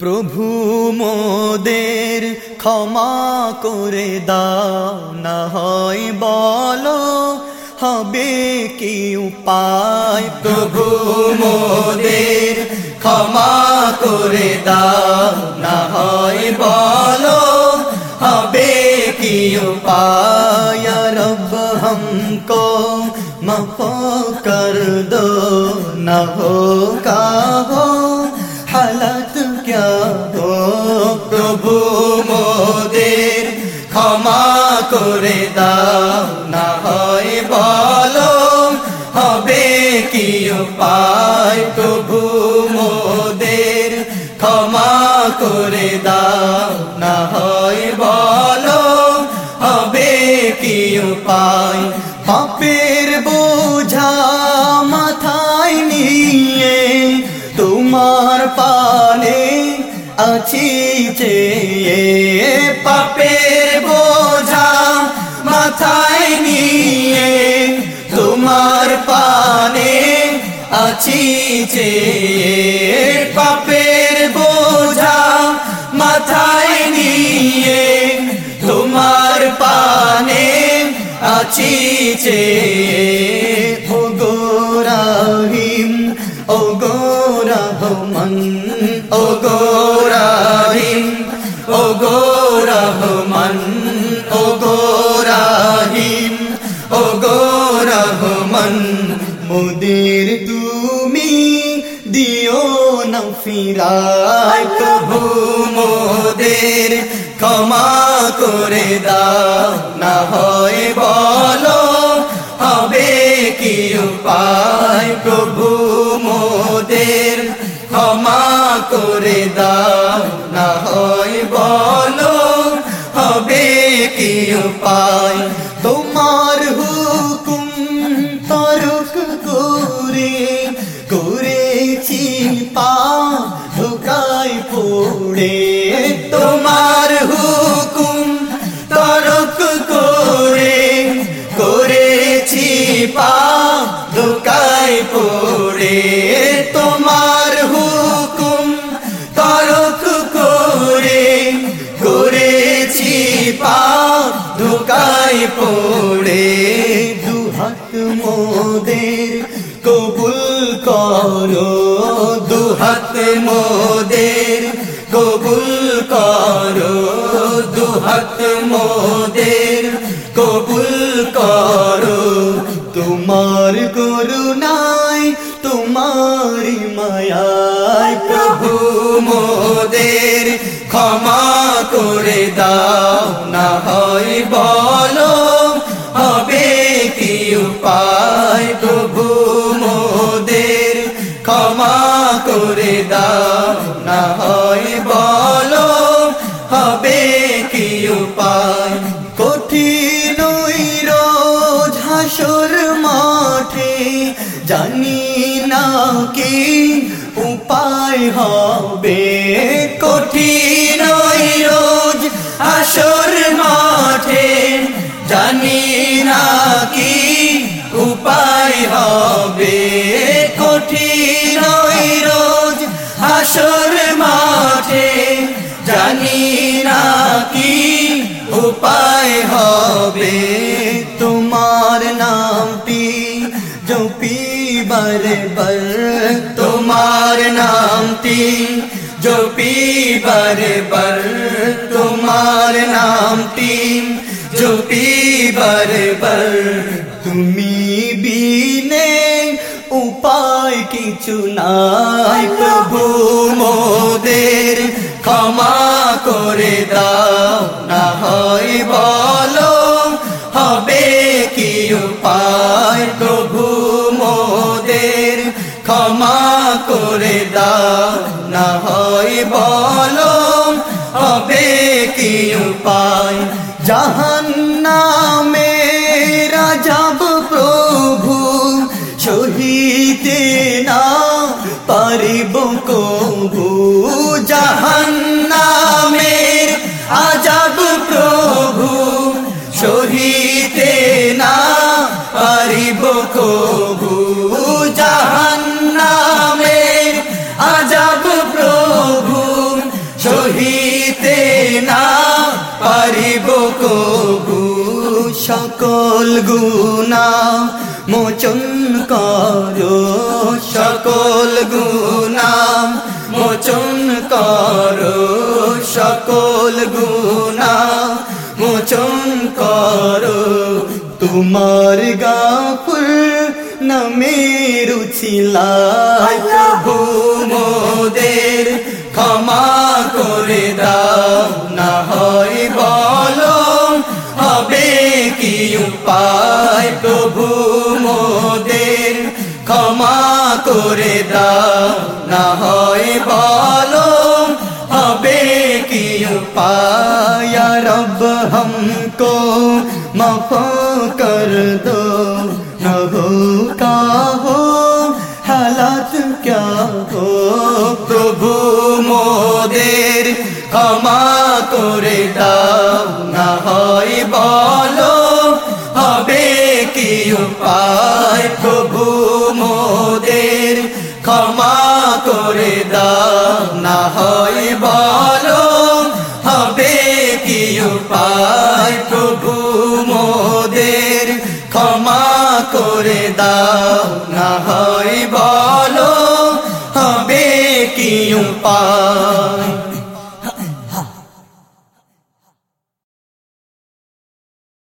প্রভু মোদের ক্ষমা করে দাও না হয় বলো হবে কি উপায় প্রভু মোদের ক্ষমা করে দাও না হয় বলো হবে কি উপায় রব हमको माफ कर दो न हो করে দাও, না হয় বলো, হবে কি উপায়? মোদের ক্ষমা করে দাও, না হয় বলো, হবে কি উপায়? পাপের বোঝা মাথায় নিয়ে তোমার পানে আছি চেয়ে। পাপের বোঝা মাথায় নিয়ে তোমার পানে আছি চেয়ে পাপের বোঝা মাথায় নিয়ে তোমার পানে আছি চেয়ে ও গোরাহিম ও গোরহমন মোদের তুমি দিও না ফিরায় প্রভু মোদের ক্ষমা করে দাও, না হয় বলো হবে কি উপায়? প্রভু মোদের ক্ষমা করে দাও, না হয় বলো হবে কি উপায়? পড়ে তোমার হুকুম তরক করে, করেছি পা ঢোকায় পড়ে। তোমার হুকুম তরক করে, করেছি পা ঢোকায় পড়ে। দুহাত মোদের কবুল করো। কবুল করো দুহাত মোদের। কবুল করো, তোমার করুণায় তোমার মায়ায় প্রভু মোদের। ক্ষমা করে দাও, না হয় বলো, হবে কি উপায় প্রভু মোদের। ক্ষমা করে দাও। কি উপায় কঠিন রোজ হাসর মাঠে, জানি না কি উপায় হবে। কঠিন রোজ হাসর মাঠে, জানি না কি উপায় হবে। কঠিন রোজ হাসর پائے ہو تمہار نام پی، جو پی بر بر تمہار نام تی جو پی بر بر تمہار نام تی جو پی بر بر تمہیں بھی উপায় কিছু নাই প্রভু মোদের ক্ষমা করে দাও, না হয় বলো, হবে কি উপায়? প্রভু মোদের ক্ষমা করে দাও, না হয় বলো, হবে কি উপায়? জাহান্নামে দিব কবু জাহান্নামের আজাব প্রভু, সহিতে না পারিব কবু জাহান্নামের আজাব প্রভু, সহিতে না পারিব কবু। সকল গুনা মোচন করো সকল গুণা মোচন করো সকল গুণা মোচন করো তোমার গাফুর নামের উছিলায় প্রভু মোদের ক্ষমা করে দাও না হয় হবে কি উপায় প্রভু মোদের। ক্ষমা করে দাও, না হয় বলো, হবে কি উপায়? রব হমকো মাফ কর দো না হো কা হো হালাত ক্যা হো? প্রভু মোদের ক্ষমা করে দাও, না হয় বলো উপায় প্রভু মোদের ক্ষমা করে দাও, না হয় বলো, হবে কি উপায়? প্রভু মোদের ক্ষমা করে দাও, না হয় বলো, হবে কি উপায়?